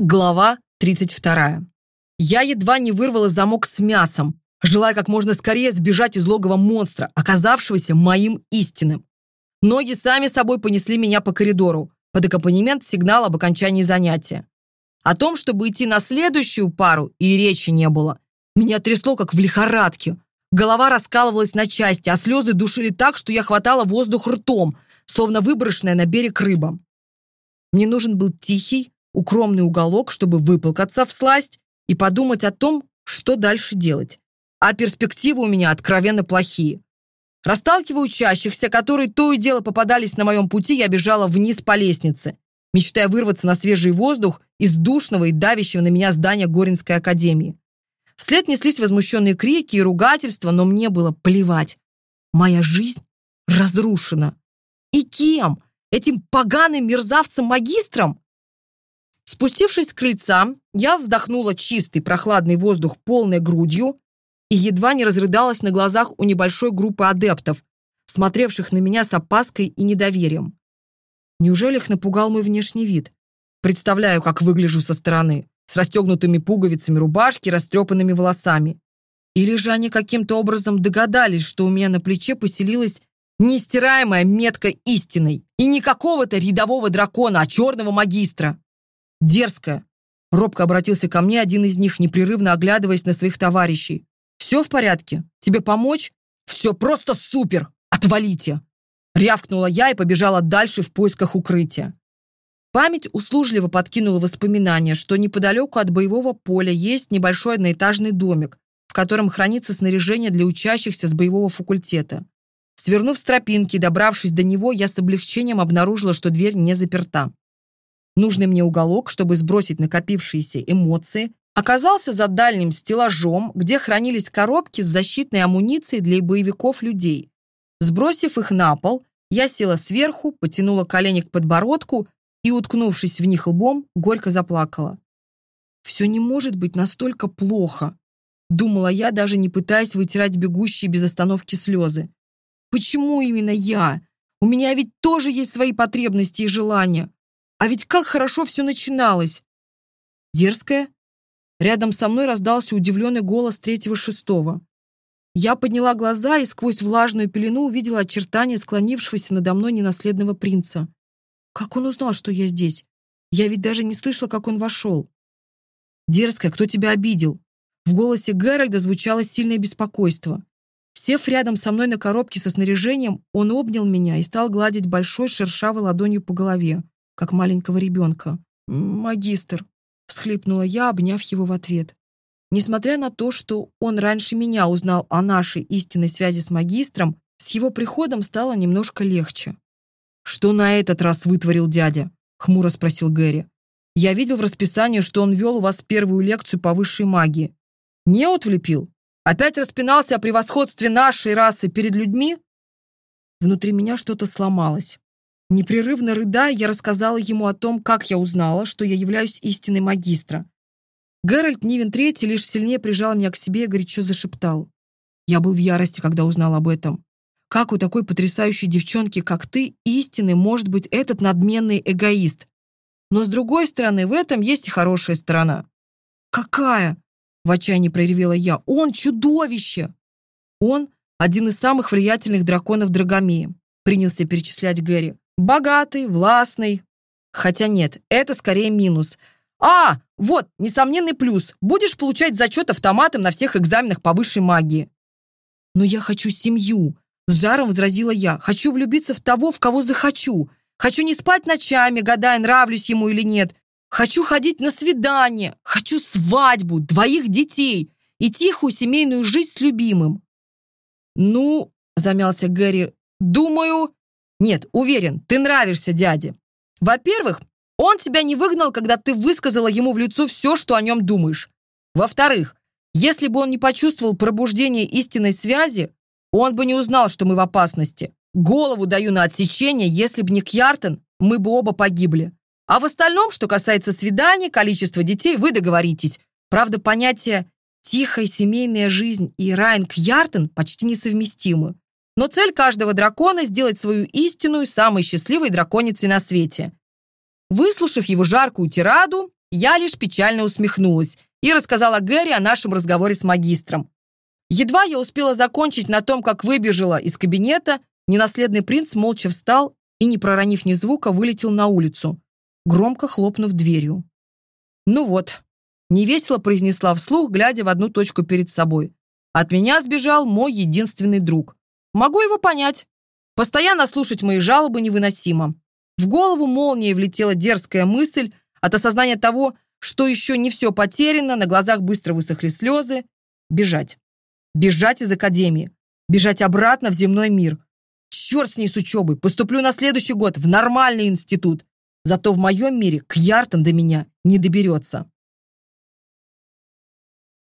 Глава 32. Я едва не вырвала замок с мясом, желая как можно скорее сбежать из логова монстра, оказавшегося моим истинным. Ноги сами собой понесли меня по коридору, под аккомпанемент сигнала об окончании занятия. О том, чтобы идти на следующую пару, и речи не было. Меня трясло, как в лихорадке. Голова раскалывалась на части, а слезы душили так, что я хватала воздух ртом, словно выброшенная на берег рыба. Мне нужен был тихий, укромный уголок, чтобы выплакаться в всласть и подумать о том, что дальше делать. А перспективы у меня откровенно плохие. Расталкивая учащихся, которые то и дело попадались на моем пути, я бежала вниз по лестнице, мечтая вырваться на свежий воздух из душного и давящего на меня здания Горинской академии. Вслед неслись возмущенные крики и ругательства, но мне было плевать. Моя жизнь разрушена. И кем? Этим поганым мерзавцем-магистром? Спустившись с крыльца, я вздохнула чистый прохладный воздух полной грудью и едва не разрыдалась на глазах у небольшой группы адептов, смотревших на меня с опаской и недоверием. Неужели их напугал мой внешний вид? Представляю, как выгляжу со стороны, с расстегнутыми пуговицами рубашки, растрепанными волосами. Или же они каким-то образом догадались, что у меня на плече поселилась нестираемая метка истиной и не какого-то рядового дракона, а черного магистра. Дерзкая. Робко обратился ко мне один из них, непрерывно оглядываясь на своих товарищей. «Все в порядке? Тебе помочь?» «Все просто супер! Отвалите!» Рявкнула я и побежала дальше в поисках укрытия. Память услужливо подкинула воспоминание, что неподалеку от боевого поля есть небольшой одноэтажный домик, в котором хранится снаряжение для учащихся с боевого факультета. Свернув с тропинки и добравшись до него, я с облегчением обнаружила, что дверь не заперта. Нужный мне уголок, чтобы сбросить накопившиеся эмоции, оказался за дальним стеллажом, где хранились коробки с защитной амуницией для боевиков людей. Сбросив их на пол, я села сверху, потянула колени к подбородку и, уткнувшись в них лбом, горько заплакала. «Все не может быть настолько плохо», думала я, даже не пытаясь вытирать бегущие без остановки слезы. «Почему именно я? У меня ведь тоже есть свои потребности и желания. А ведь как хорошо все начиналось. Дерзкая? Рядом со мной раздался удивленный голос третьего-шестого. Я подняла глаза и сквозь влажную пелену увидела очертания склонившегося надо мной ненаследного принца. Как он узнал, что я здесь? Я ведь даже не слышала, как он вошел. «Дерзкая, кто тебя обидел?» В голосе Геральда звучало сильное беспокойство. Сев рядом со мной на коробке со снаряжением, он обнял меня и стал гладить большой шершавой ладонью по голове как маленького ребенка. «Магистр!» — всхлипнула я, обняв его в ответ. Несмотря на то, что он раньше меня узнал о нашей истинной связи с магистром, с его приходом стало немножко легче. «Что на этот раз вытворил дядя?» — хмуро спросил Гэри. «Я видел в расписании, что он вел у вас первую лекцию по высшей магии. Не влепил? Опять распинался о превосходстве нашей расы перед людьми?» Внутри меня что-то сломалось. Непрерывно рыдая, я рассказала ему о том, как я узнала, что я являюсь истинной магистра. Геральт Нивен III лишь сильнее прижал меня к себе и горячо зашептал. Я был в ярости, когда узнал об этом. Как у такой потрясающей девчонки, как ты, истинный может быть этот надменный эгоист? Но с другой стороны, в этом есть и хорошая сторона. Какая? В отчаянии проревела я. Он чудовище! Он один из самых влиятельных Богатый, властный. Хотя нет, это скорее минус. А, вот, несомненный плюс. Будешь получать зачет автоматом на всех экзаменах по высшей магии. Но я хочу семью. С жаром возразила я. Хочу влюбиться в того, в кого захочу. Хочу не спать ночами, гадая, нравлюсь ему или нет. Хочу ходить на свидание. Хочу свадьбу, двоих детей и тихую семейную жизнь с любимым. Ну, замялся Гэри, думаю, нет, уверен, ты нравишься дяде. Во-первых, он тебя не выгнал, когда ты высказала ему в лицо все, что о нем думаешь. Во-вторых, если бы он не почувствовал пробуждение истинной связи, он бы не узнал, что мы в опасности. Голову даю на отсечение, если бы не Кьяртен, мы бы оба погибли. А в остальном, что касается свиданий, количества детей, вы договоритесь. Правда, понятия «тихая семейная жизнь» и «Райан Кьяртен» почти несовместимы. Но цель каждого дракона – сделать свою истинную, самой счастливой драконицей на свете. Выслушав его жаркую тираду, я лишь печально усмехнулась и рассказала Гэри о нашем разговоре с магистром. Едва я успела закончить на том, как выбежала из кабинета, ненаследный принц молча встал и, не проронив ни звука, вылетел на улицу, громко хлопнув дверью. «Ну вот», — невесело произнесла вслух, глядя в одну точку перед собой. «От меня сбежал мой единственный друг. Могу его понять. Постоянно слушать мои жалобы невыносимо. В голову молнией влетела дерзкая мысль от осознания того, что еще не все потеряно, на глазах быстро высохли слезы. Бежать. Бежать из академии. Бежать обратно в земной мир. Черт с ней с учебой. Поступлю на следующий год в нормальный институт. Зато в моем мире Кьяртон до меня не доберется.